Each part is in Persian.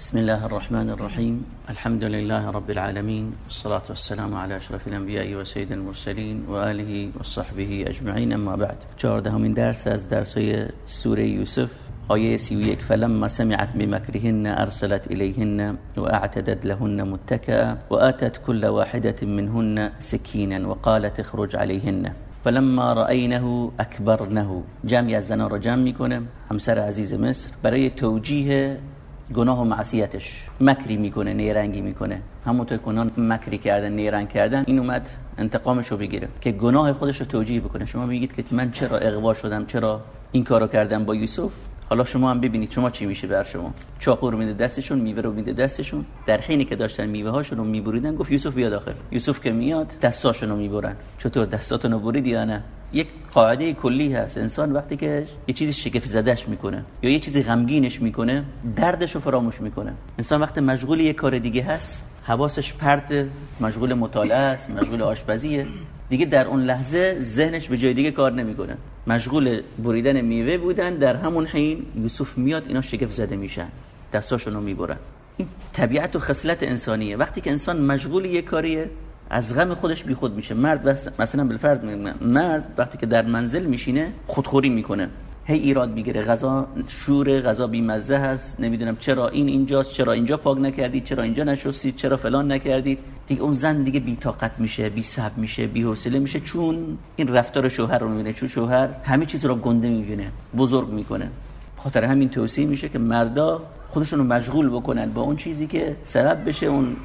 بسم الله الرحمن الرحيم. الحمد لله رب العالمين والصلاة والسلام على أشرف الأنبياء وسيد المرسلين وآله وصحبه أجمعين. أما بعد من درس از درسای سوره يوسف و یک. فلما سمعت بمكرهن أرسلت الیهن و اعتدت لهن متكئا و آتت كل واحدة منهن سكينا وقالت اخرج عليهن. فلما رأینه اکبرنه جمعی از زنان را جمع میکنه. همسر عزیز مصر. برای توجیه گناه و معصیتش. مکری می‌کنه نیرنگی می‌کنه. همونطور کنان مکری کردن نیرنگ کردن این اومد انتقامش رو بگیره. که گناه خودش رو توجیه بکنه. شما میگید که من چرا اغوا شدم؟ چرا این کارو کردم با یوسف؟ حالا شما هم ببینید شما چی میشه بر شما. چاقو رو میده دستشون میوه رو میده دستشون. در حینی که داشتن میوه هاشون رو میبریدن گفت یوسف بیا داخل یوسف که میاد دستاشون رو می‌برن. چطور دستاتون رو بریدی یا نه؟ یک قاعده کلی هست. انسان وقتی که یه چیزی شگفت زدش می‌کنه یا یه چیزی غمگینش می‌کنه دردش رو فراموش می‌کنه. انسان وقتی مشغول یه کار دیگه هست حواسش پرت مشغول مطالعه است مشغول آشپزیه. دیگه در اون لحظه ذهنش به جای دیگه کار نمی‌کنه. مشغول بریدن میوه بودن در همون حین یوسف میاد اینا شگفت زده میشن دستاشون رو می‌برن. این طبیعت و خصلت انسانیه. وقتی که انسان مشغول یه کاریه از غم خودش بیخود میشه. مرد مثلا بالفرض مرد وقتی که در منزل میشینه خودخوری می‌کنه. هی ایراد می‌گیره. غذا شور غذا بیمزه هست. نمی‌دونم چرا این اینجاست چرا اینجا پاک نکردید چرا اینجا نشستید چرا فلان نکردید. دیگه اون زن دیگه بی طاقت میشه بی صبر میشه بی حوصله میشه. چون این رفتار شوهر رو می‌بینه. چون شوهر همه چیز رو گنده می‌بینه بزرگ می‌کنه. خاطر همین توصیه میشه که مردا خودشون رو مشغول بکنن با اون چیزی که سبب بشه اون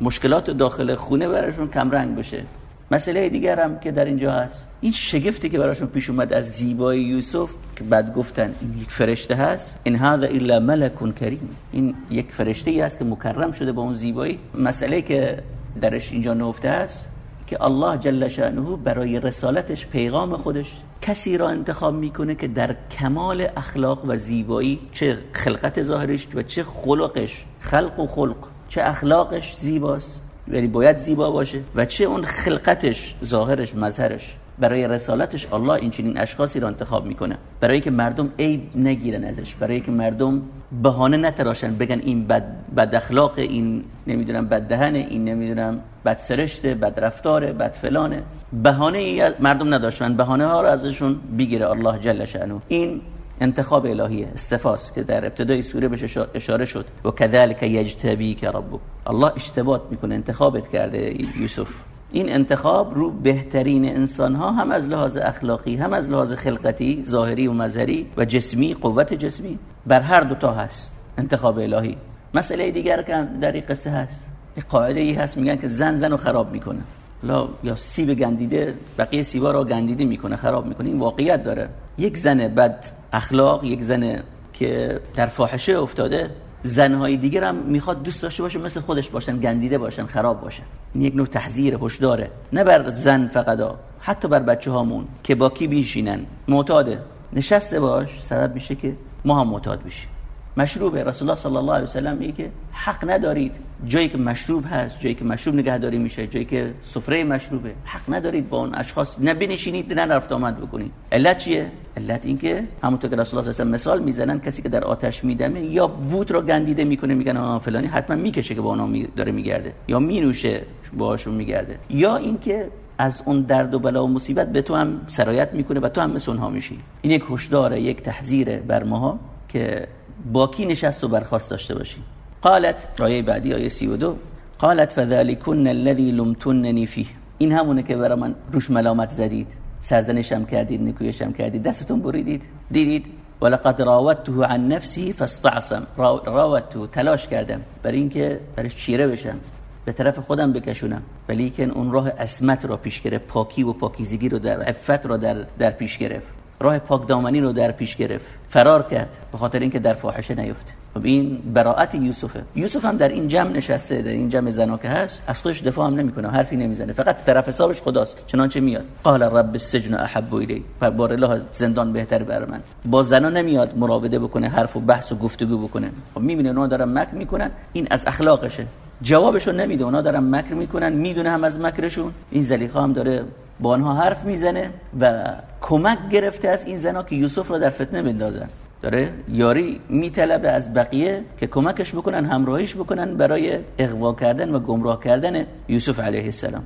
مشکلات داخل خونه براشون کمرنگ بشه مسئله دیگر هم که در اینجا هست. این شگفتی که براشون پیش اومد از زیبایی یوسف که بعد گفتن این یک فرشته هست این هذا الا ملک کریم. این یک فرشته ای است که مکرم شده با اون زیبایی. مسئله که درش اینجا نفته است که الله جل شانه برای رسالتش پیغام خودش کسی را انتخاب می‌کنه که در کمال اخلاق و زیبایی چه خلقت ظاهرش و چه خلقش خلق و خلق چه اخلاقش زیباست. یعنی باید زیبا باشه. و چه اون خلقتش ظاهرش مظهرش. برای رسالتش الله این چنین اشخاصی را انتخاب می‌کنه. برای که مردم عیب نگیرن ازش. برای که مردم بهانه نتراشن بگن این بد, بد اخلاق این نمی‌دونم بد دهنه این نمی‌دونم بد سرشته بد رفتاره بد فلانه. بهانه مردم نداشتن. بهانه ها را ازشون بگیره الله جل شانو این انتخاب الهیه استفاس که در ابتدای سوره بهش اشاره شد. و کذالک یجتبی که ربک. الله اشتباط می‌کنه انتخابت کرده یوسف. این انتخاب رو بهترین انسان ها هم از لحاظ اخلاقی هم از لحاظ خلقتی ظاهری و مظهری و جسمی قوت جسمی بر هر دوتا هست انتخاب الهی. مسئله دیگر که در این قصه هست قاعده ای هست میگن که زن زن رو خراب می‌کنه. لا یا سیب گندیده بقیه سیبا رو گندیده می‌کنه خراب می‌کنه این واقعیت داره. یک زن بد اخلاق یک زن که در فاحشه افتاده زنهای دیگر هم می‌خواد دوست داشته باشه مثل خودش باشن گندیده باشن خراب باشن. این یک نوع تحذیر هشداره. نه بر زن فقط حتی بر بچه هامون که با کی بیشینن؟ معتاده. نشسته باش سبب میشه که ما هم معتاد بشیم. مشروبه. رسول الله صلی الله علیه و سلم میگه که حق ندارید. جایی که مشروب هست جایی که مشروب نگهداری میشه جایی که سفره مشروبه حق ندارید با اون اشخاص. نه بنشینید نه رفت آمد بکنید. علت چیه؟ علت این که همونطور که رسول الله صلی الله مثال می‌زنن کسی که در آتش میدمه یا بوت رو گندیده می‌کنه میگن آ فلانی حتما می‌کشه که با اونا می داره میگرده. یا مینوشه باهاشون میگرده. یا اینکه از اون درد و بلا و مصیبت به تو هم سرایت می‌کنه و تو هم مثل اونها میشی. این یک هشدار یک تحذیر بر ماها که با کی نشست و برخواست داشته باشیم قالت آیه بعدی آیه 32 قالت فذلكن الذي لمتنني فيه این همونه که برای من روش ملامت زدید سرزنشم کردید نکویشم کردید دستتون بریدید. دیدید ولقد راودته عن نفسه فاستعصم. راودته تلاش کردم برای اینکه برش چیره بشم به طرف خودم بکشونم. ولی که اون راه اسمت را پیش گرفت پاکی و پاکیزگی رو در عفت را در در پیش گرفت. راه پاک دامنی رو در پیش گرفت فرار کرد به خاطر اینکه در فاحشه نیفته خب این براعت یوسفه. یوسف هم در این جمع نشسته در این جمع زنا که هست از خودش دفاع هم نمی‌کنه حرفی نمی‌زنه فقط طرف حسابش خداست چنانچه میاد. قال رب السجن احب الی بار الله زندان بهتر بر من. با زنا نمیاد مراوده بکنه حرف و بحث و گفتگو بکنه. خب می‌بینه اونا دارن مکر می‌کنن این از اخلاقشه. جوابشو نمیده اونا دارن مکر می‌کنن می‌دونه هم از مکرشون. این زلیخا هم داره با آنها حرف می‌زنه و کمک گرفته از این زنا که یوسف را در فتنه بندازن. داره یاری میطلبه از بقیه که کمکش بکنن همراهیش بکنن برای اغوا کردن و گمراه کردن یوسف علیه السلام.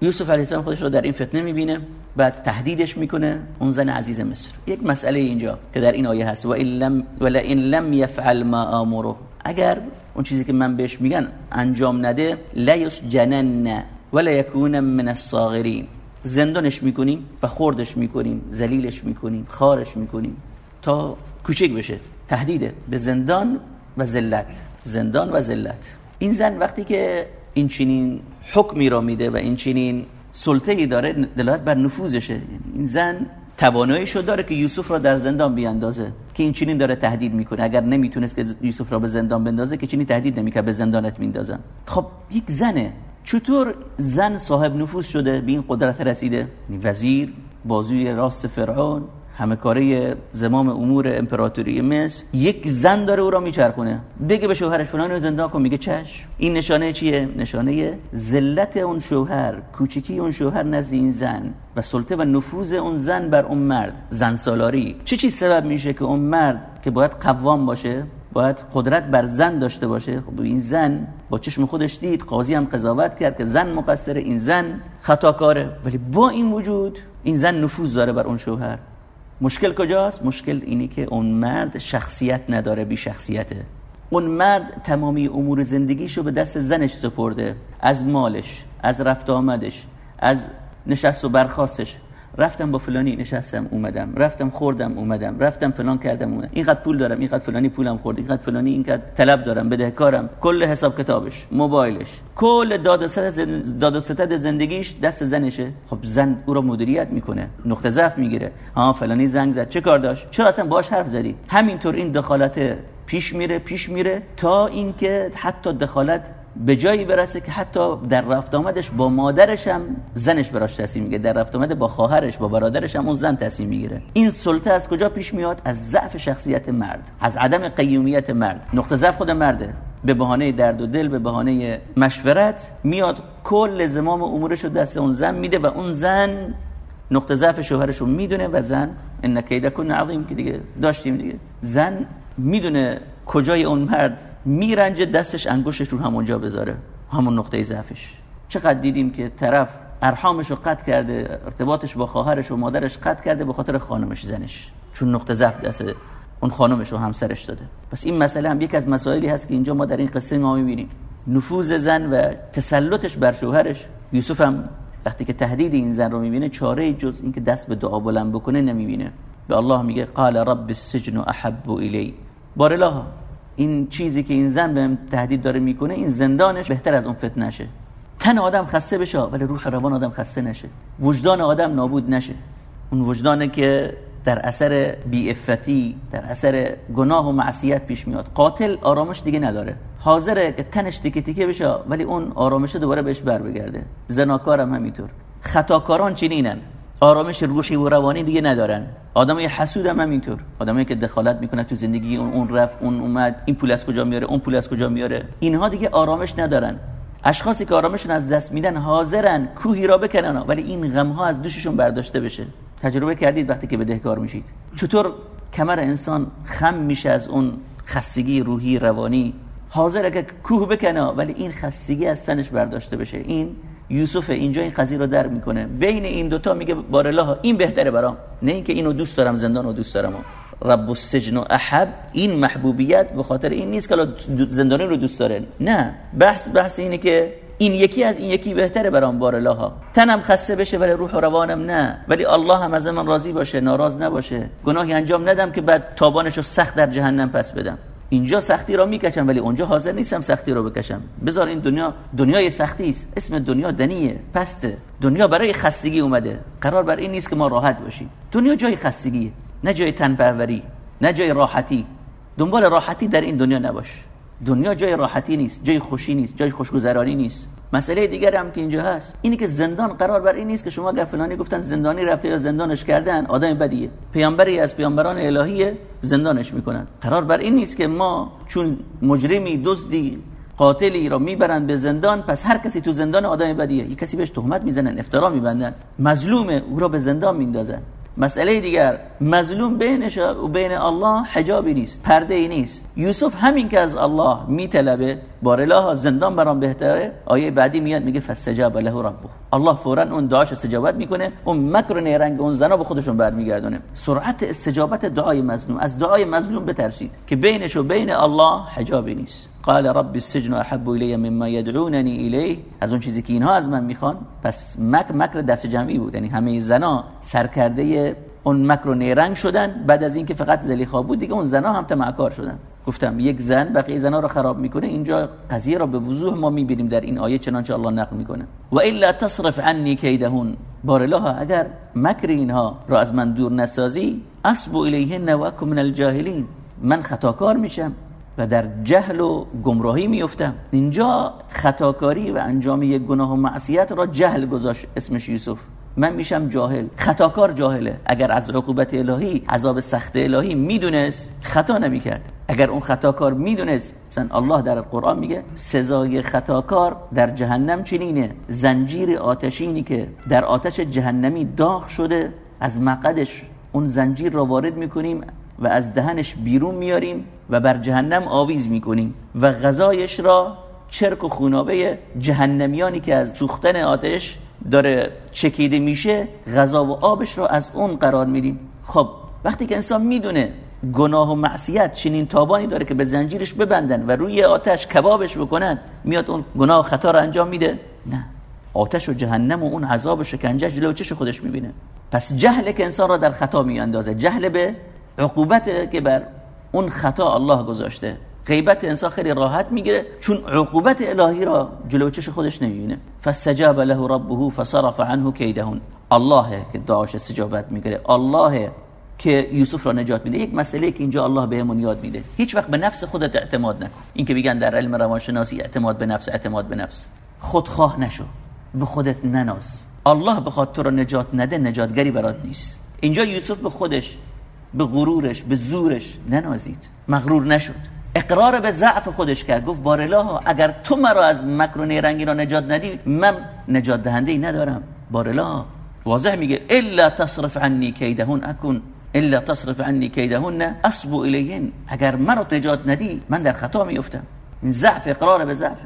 یوسف علیه السلام خودش رو در این فتنه می‌بینه بعد تهدیدش می‌کنه اون زن عزیز مصر. یک مسئله اینجا که در این آیه هست. و این لم ولا این لم يفعل ما امره اگر اون چیزی که من بهش میگن انجام نده لا جنن ولا يكون من الصاغرين زندانش می‌کنیم و خوردش می‌کنیم ذلیلش می‌کنیم خارش می‌کنیم تا کوچک بشه. تهدیده به زندان و ذلت. زندان و ذلت. این زن وقتی که این چنین حکمی را میده و این چنین سلطه ای داره دلالت بر نفوذشه. این زن تواناییشو داره که یوسف را در زندان بیاندازه که این چنین داره تهدید می‌کنه. اگر نمی‌تونست که یوسف را به زندان بندازه که چنین تهدید نمی‌کنه به زندانت میندازن. خب یک زنه چطور زن صاحب نفوذ شده؟ به این قدرت رسیده؟ وزیر بازوی راست فرعون همه کاره زمام امور امپراتوری مصر. یک زن داره او را میچرخونه. بگه به شوهرش فلان رو زندان کن میگه چش این نشانه چیه؟ نشانه ذلت اون شوهر کوچکی اون شوهر نزد این زن. و سلطه و نفوذ اون زن بر اون مرد. زن سالاری. چه چیز سبب میشه که اون مرد که باید قوام باشه؟ باید قدرت بر زن داشته باشه. خب این زن با چشم خودش دید قاضی هم قضاوت کرد که زن مقصره این زن خطاکاره ولی با این وجود این زن نفوذ داره بر اون شوهر. مشکل کجاست؟ مشکل اینی که اون مرد شخصیت نداره بی شخصیته. اون مرد تمامی امور زندگیشو به دست زنش سپرده. از مالش از رفت آمدش از نشست و برخواستش رفتم با فلانی نشستم اومدم. رفتم خوردم اومدم. رفتم فلان کردم اومدم. اینقدر پول دارم اینقدر فلانی پولم خورد اینقدر فلانی اینقدر طلب دارم بدهکارم. کل حساب کتابش موبایلش. کل داد و ستد زندگیش دست زنشه. خب زن او را مدیریت می‌کنه نقطه ضعف می‌گیره. ها فلانی زنگ زد. چه کار داشت؟ چرا اصلا باش حرف زدی؟ همینطور این دخالت پیش میره پیش میره تا اینکه حتی دخالت به جایی برسه که حتی در رفت آمدش با مادرش هم زنش براش تصمیم می‌گیره. در رفت آمده با خواهرش با برادرش هم اون زن تصمیم می‌گیره. این سلطه از کجا پیش میاد؟ از ضعف شخصیت مرد از عدم قیومیت مرد. نقطه ضعف خود مرده. به بهانه درد و دل به بهانه مشورت میاد. کل زمام امورش رو دست اون زن میده و اون زن نقطه ضعف شوهرش رو می‌دونه و زن ان کیدکن عظیم که دیگه داشتیم دیگه. زن می‌دونه کجای اون مرد میرنجه دستش انگشتش رو همونجا بذاره همون نقطه ضعفش. چقدر دیدیم که طرف ارحامش رو قطع کرده ارتباطش با خواهرش و مادرش قطع کرده به خاطر خانمش زنش. چون نقطه ضعف دست اون خانمش رو همسرش داده. پس این مسئله هم یک از مسائلی هست که اینجا ما در این قصه ما می‌بینیم. نفوذ زن و تسلطش بر شوهرش. یوسف هم وقتی که تهدید این زن رو می‌بینه چاره جز اینکه دست به دعا بلند بکنه نمی‌بینه. به الله میگه قال رب السجن احب الی بارالله این چیزی که این زن بهم تهدید داره می‌کنه این زندانش بهتر از اون فتنه نشه. تن آدم خسته بشه ولی روح روان آدم خسته نشه. وجدان آدم نابود نشه. اون وجدانه که در اثر افتی در اثر گناه و معصیت پیش میاد. قاتل آرامش دیگه نداره. حاضره که تنش تیکه تیکه بشه ولی اون آرامش دوباره بهش بر بگرده زناکارم همینطور. خطاکاران چنینن. آرامش روحی و روانی دیگه ندارن. آدمای حسود هم اینطور آدمایی که دخالت می‌کنه تو زندگی اون اون رفت اون اومد این پول از کجا میاره اون پول از کجا میاره. اینها دیگه آرامش ندارن. اشخاصی که آرامشون از دست میدن حاضرن کوهی را بکنن ولی این غم ها از دوششون برداشته بشه. تجربه کردید وقتی که بدهکار میشید. چطور کمر انسان خم میشه از اون خستگی روحی روانی؟ حاضره که کوه بکنه ولی این خستگی از تنش برداشته بشه. این یوسف اینجا این قضیه رو در می‌کنه. بین این دوتا میگه بارالله این بهتره برام. نه اینکه اینو دوست دارم زندان رو دوست دارم. رب السجن و احب این محبوبیت به خاطر این نیست که زندانی رو دوست داره. نه بحث بحث اینه که این یکی از این یکی بهتره برام بار ها تنم خسته بشه ولی روح و روانم نه. ولی الله هم از من راضی باشه ناراض نباشه. گناهی انجام ندم که بعد تابانش سخت در جهنم پس بدم. اینجا سختی را می‌کشم ولی اونجا حاضر نیستم سختی را بکشم. بذار این دنیا دنیای سختی است. اسم دنیا دنیه پسته. دنیا برای خستگی اومده. قرار بر این نیست که ما راحت باشیم. دنیا جای خستگیه نه جای تنپروری نه جای راحتی. دنبال راحتی در این دنیا نباش. دنیا جای راحتی نیست جای خوشی نیست جای خوشگذرانی نیست. مسئله دیگر هم که اینجا هست. اینی که زندان قرار بر این نیست که شما اگر فلانی گفتن زندانی رفته یا زندانش کردن آدم بدیه. پیامبری از پیامبران الهیه زندانش می‌کنن. قرار بر این نیست که ما چون مجرمی دزدی قاتلی را می‌برند به زندان پس هر کسی تو زندان آدم بدیه. یک کسی بهش تهمت می‌زنن افترا میبندن. مظلومه او را به زندان میندازن. مسئله دیگر مظلوم بینش و بین الله حجابی نیست پرده ای نیست. یوسف همین که از الله میطلبه بار زندان برام بهتره؟ آیه بعدی میاد میگه فاستجاب له ربه. الله فورا اون دعاش استجابت می‌کنه. اون مکر نیرنگ اون زنا به خودشون برمیگردونه. سرعت استجابت دعای مظلوم. از دعای مظلوم بترسید که بینش و بین الله حجابی نیست. قال رب السجن احب الی مما يدعونني الیه. از اون چیزی که اینها از من می‌خوان پس مکر مکر دست جمعی بود. یعنی همه زنا سرکرده اون مکر و نیرنگ شدن. بعد از اینکه فقط زلیخا بود دیگه اون زنا هم تمعکار شدن. گفتم یک زن بقیه زنا رو خراب می‌کنه اینجا قضیه را به وضوح ما می‌بینیم در این آیه چنانچه الله نقل می‌کنه. و الا تصرف عنی کیدهون بار الله اگر مکر اینها را از من دور نسازی اسبو الیهن و من الجاهلین. من خطاکار میشم و در جهل و گمراهی میفتم اینجا خطاکاری و انجام یک گناه و معصیت را جهل گذاشت اسمش یوسف. من میشم جاهل. خطاکار جاهله. اگر از عقوبت الهی عذاب سخت الهی می‌دونست خطا نمی‌کرد. اگر اون خطاکار می‌دونست مثلا الله در قرآن میگه سزای خطاکار در جهنم چنینه. زنجیر آتشینی که در آتش جهنمی داغ شده از مقدش اون زنجیر را وارد می‌کنیم و از دهنش بیرون میاریم و بر جهنم آویز می‌کنیم. و غذایش را چرک و خونابه جهنمیانی که از سوختن آتش داره چکیده میشه غذا و آبش رو از اون قرار میدیم. خب وقتی که انسان می‌دونه گناه و معصیت چنین تابانی داره که به زنجیرش ببندن و روی آتش کبابش بکنن میاد اون گناه و خطا رو انجام میده؟ نه. آتش و جهنم و اون عذاب و شکنجه جلو چش خودش می‌بینه. پس جهل که انسان را در خطا میاندازه جهل به عقوبت که بر اون خطا الله گذاشته. غیبت انسان خیلی راحت می‌گیره چون عقوبت الهی را جلو چش خودش نمی‌بینه. فاستجاب له ربه فصرف عنه کیدهن. الله که دعاش استجابت می‌گیره الله که یوسف را نجات میده یک مسئله که اینجا الله بهمون یاد میده. هیچ وقت به نفس خودت اعتماد نکن. این که میگن در علم روانشناسی اعتماد به نفس اعتماد به نفس. خودخواه نشو. به خودت نناز. الله بخواد تو را نجات نده نجاتگری برات نیست. اینجا یوسف به خودش به غرورش به زورش ننازید. مغرور نشد. اقرار به ضعف خودش کرد. گفت بارالله اگر تو مرا از مکر و نیرنگی را نجات ندی من نجات دهنده ای ندارم بارالله واضح میگه الا تصرف عنی کیدهن اکن. الا تصرف عنی کیدهن اصبو الیهن. اگر مرا نجات ندی من در خطا میفتم این ضعف اقرار به ضعف.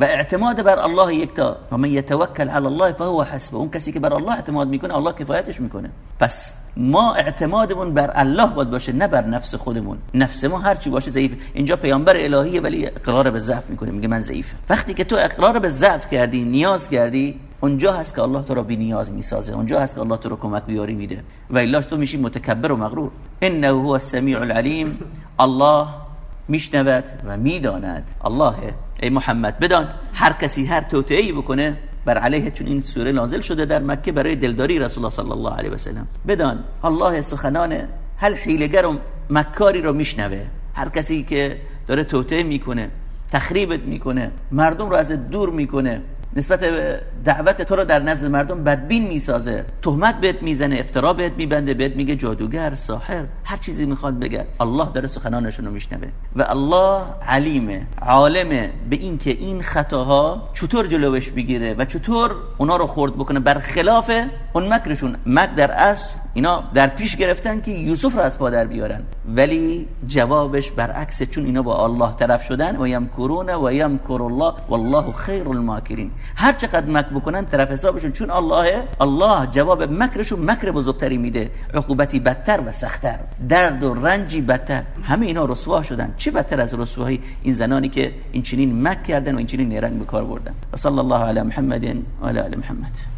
و اعتماد بر الله یکتا و من یتوکل علی الله فهو حسبه. اون کسی که بر الله اعتماد می‌کنه الله کفایتش می‌کنه. پس ما اعتمادمون بر الله باید باشه نه بر نفس خودمون. نفس ما هر چی باشه ضعیف اینجا پیامبر الهیه ولی اقرار به ضعف می‌کنه میگه من ضعیف وقتی که تو اقرار به ضعف کردی نیاز کردی اونجا هست که الله تو را بی نیاز می‌سازه اونجا هست که الله تو رو کمک بیاری میده. و الا تو میشی متکبر و مغرور. انه هو السمیع العلیم. الله میشنود و می‌داند. الله ای محمد بدان هر کسی هر توطئه‌ای بکنه بر علیه چون این سوره نازل شده در مکه برای دلداری رسول الله صلی الله علیه و سلم. بدان الله سخنان هر حیلگر و مکاری رو میشنوه. هر کسی که داره توطئه می‌کنه تخریبت می‌کنه مردم رو از دور می‌کنه. نسبت دعوت تو رو در نزد مردم بدبین می‌سازه. تهمت بهت می‌زنه افترا بهت میبنده بهت میگه جادوگر ساحر هر چیزی می‌خواد بگه. الله داره سخنانشون رو میشنوه. و الله علیمه عالمه به این که این خطاها چطور جلوش بگیره و چطور اونا رو خورد بکنه. برخلاف اون مکرشون. مک در اصل اینا در پیش گرفتن که یوسف رو از پادر بیارن. ولی جوابش برعکس چون اینا با الله طرف شدن. و یمکرون و یمکر الله والله خیر الماکرین. هر چقدر مکر بکنن طرف حسابشون چون الله الله جواب مکرشون مکر بزرگتری میده عقوبتی بدتر و سختتر درد و رنجی بدتر. همه اینا رسوا شدن. چه بدتر از رسوایی این زنانی که این چنین مکر کردن و این چنین نیرنگ به کار بردن؟ صلی الله علی محمد و علی محمد.